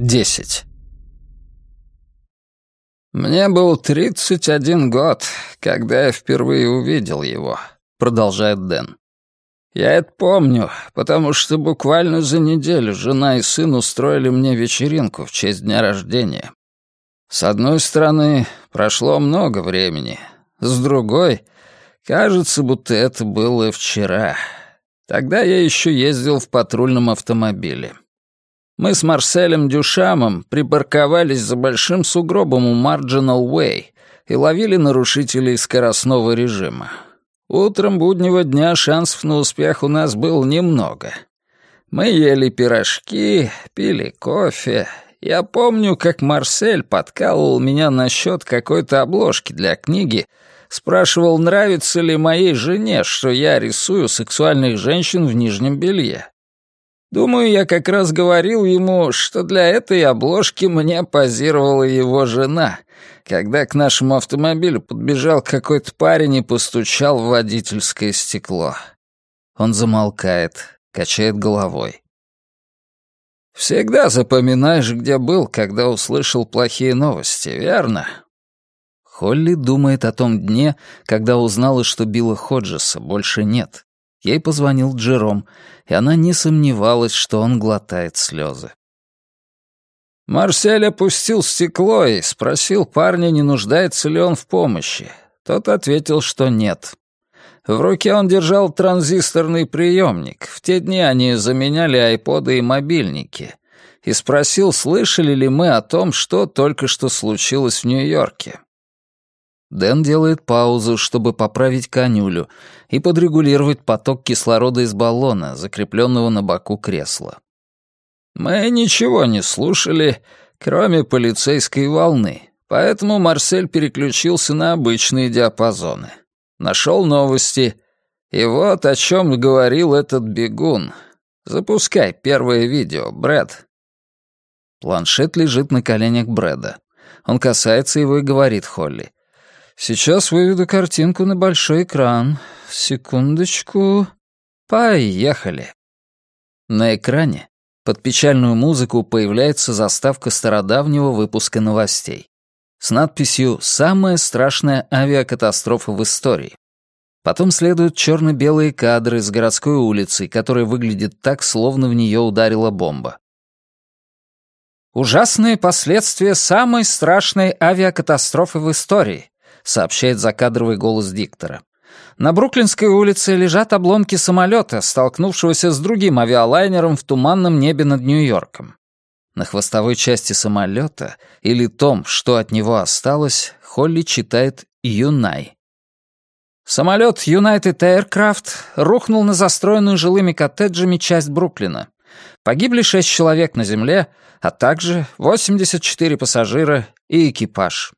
10. «Мне был 31 год, когда я впервые увидел его», — продолжает Дэн. «Я это помню, потому что буквально за неделю жена и сын устроили мне вечеринку в честь дня рождения. С одной стороны, прошло много времени, с другой, кажется, будто это было вчера. Тогда я еще ездил в патрульном автомобиле. Мы с Марселем Дюшамом припарковались за большим сугробом у Marginal Way и ловили нарушителей скоростного режима. Утром буднего дня шансов на успех у нас было немного. Мы ели пирожки, пили кофе. Я помню, как Марсель подкалывал меня насчет какой-то обложки для книги, спрашивал, нравится ли моей жене, что я рисую сексуальных женщин в нижнем белье. Думаю, я как раз говорил ему, что для этой обложки мне позировала его жена, когда к нашему автомобилю подбежал какой-то парень и постучал в водительское стекло. Он замолкает, качает головой. «Всегда запоминаешь, где был, когда услышал плохие новости, верно?» Холли думает о том дне, когда узнала, что Билла Ходжеса больше нет. Ей позвонил Джером, и она не сомневалась, что он глотает слезы. Марсель опустил стекло и спросил парня, не нуждается ли он в помощи. Тот ответил, что нет. В руке он держал транзисторный приемник. В те дни они заменяли айподы и мобильники. И спросил, слышали ли мы о том, что только что случилось в Нью-Йорке. Дэн делает паузу, чтобы поправить конюлю и подрегулировать поток кислорода из баллона, закрепленного на боку кресла. «Мы ничего не слушали, кроме полицейской волны, поэтому Марсель переключился на обычные диапазоны. Нашел новости, и вот о чем говорил этот бегун. Запускай первое видео, Брэд». Планшет лежит на коленях Брэда. Он касается его и говорит Холли — Сейчас выведу картинку на большой экран. Секундочку. Поехали. На экране под печальную музыку появляется заставка стародавнего выпуска новостей с надписью «Самая страшная авиакатастрофа в истории». Потом следуют черно-белые кадры с городской улицы, которая выглядит так, словно в нее ударила бомба. Ужасные последствия самой страшной авиакатастрофы в истории сообщает закадровый голос диктора. На Бруклинской улице лежат обломки самолета, столкнувшегося с другим авиалайнером в туманном небе над Нью-Йорком. На хвостовой части самолета, или том, что от него осталось, Холли читает «Юнай». Самолет United Aircraft рухнул на застроенную жилыми коттеджами часть Бруклина. Погибли шесть человек на земле, а также 84 пассажира и экипаж.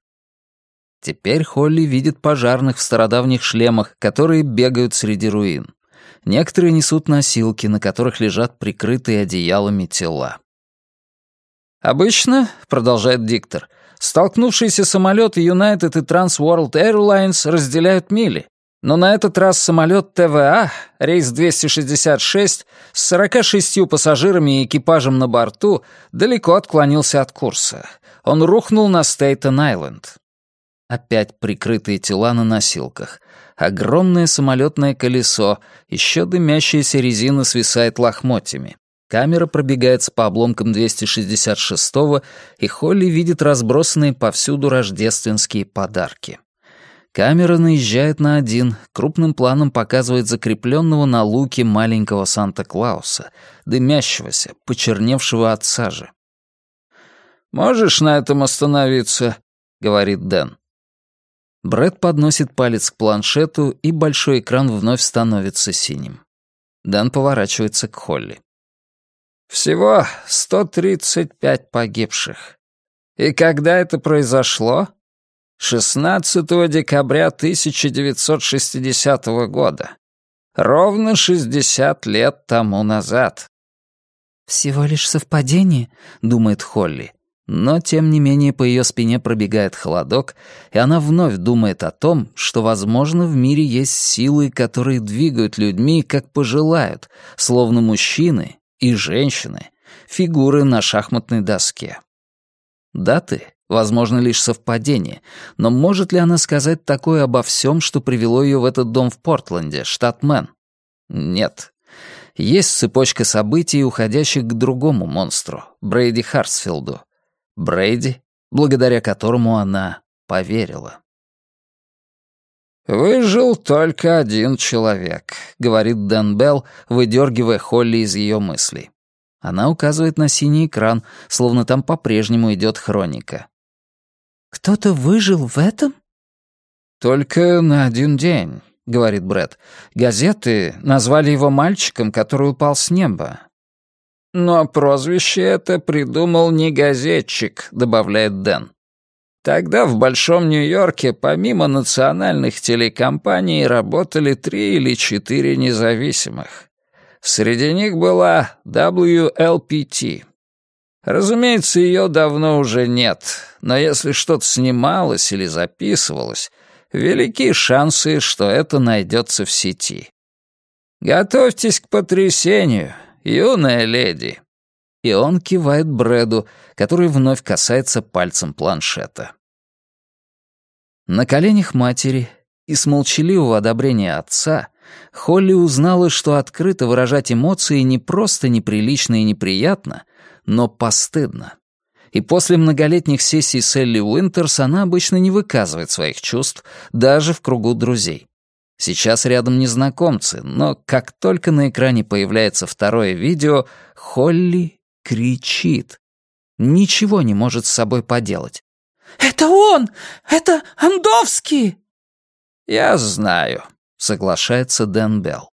Теперь Холли видит пожарных в стародавних шлемах, которые бегают среди руин. Некоторые несут носилки, на которых лежат прикрытые одеялами тела. «Обычно», — продолжает диктор, — «столкнувшиеся самолеты United и Trans World Airlines разделяют мили, но на этот раз самолет ТВА, рейс 266, с 46 пассажирами и экипажем на борту, далеко отклонился от курса. Он рухнул на Стейтен-Айленд. Опять прикрытые тела на носилках. Огромное самолетное колесо, еще дымящаяся резина свисает лохмотьями. Камера пробегается по обломкам 266-го, и Холли видит разбросанные повсюду рождественские подарки. Камера наезжает на один, крупным планом показывает закрепленного на луке маленького Санта-Клауса, дымящегося, почерневшего от сажи. «Можешь на этом остановиться?» — говорит Дэн. Брэд подносит палец к планшету, и большой экран вновь становится синим. Дэн поворачивается к Холли. «Всего 135 погибших. И когда это произошло? 16 декабря 1960 года. Ровно 60 лет тому назад». «Всего лишь совпадение», — думает Холли. Но, тем не менее, по ее спине пробегает холодок, и она вновь думает о том, что, возможно, в мире есть силы, которые двигают людьми, как пожелают, словно мужчины и женщины, фигуры на шахматной доске. Даты, возможно, лишь совпадение, но может ли она сказать такое обо всем, что привело ее в этот дом в Портленде, штат Мэн? Нет. Есть цепочка событий, уходящих к другому монстру, Брейди Харсфилду. Брейди, благодаря которому она поверила. «Выжил только один человек», — говорит Дэн Белл, выдергивая Холли из ее мыслей. Она указывает на синий экран, словно там по-прежнему идет хроника. «Кто-то выжил в этом?» «Только на один день», — говорит Брэд. «Газеты назвали его мальчиком, который упал с неба». «Но прозвище это придумал не газетчик», — добавляет Дэн. Тогда в Большом Нью-Йорке помимо национальных телекомпаний работали три или четыре независимых. Среди них была WLPT. Разумеется, ее давно уже нет, но если что-то снималось или записывалось, велики шансы, что это найдется в сети. Готовьтесь к потрясению, юная леди. И он кивает Брэду, который вновь касается пальцем планшета. На коленях матери и с молчаливого одобрения отца Холли узнала, что открыто выражать эмоции не просто неприлично и неприятно, но постыдно. И после многолетних сессий с Элли Уинтерс она обычно не выказывает своих чувств, даже в кругу друзей. Сейчас рядом незнакомцы, но как только на экране появляется второе видео, Холли кричит. Ничего не может с собой поделать. «Это он! Это Андовский!» «Я знаю», — соглашается Дэн Белл.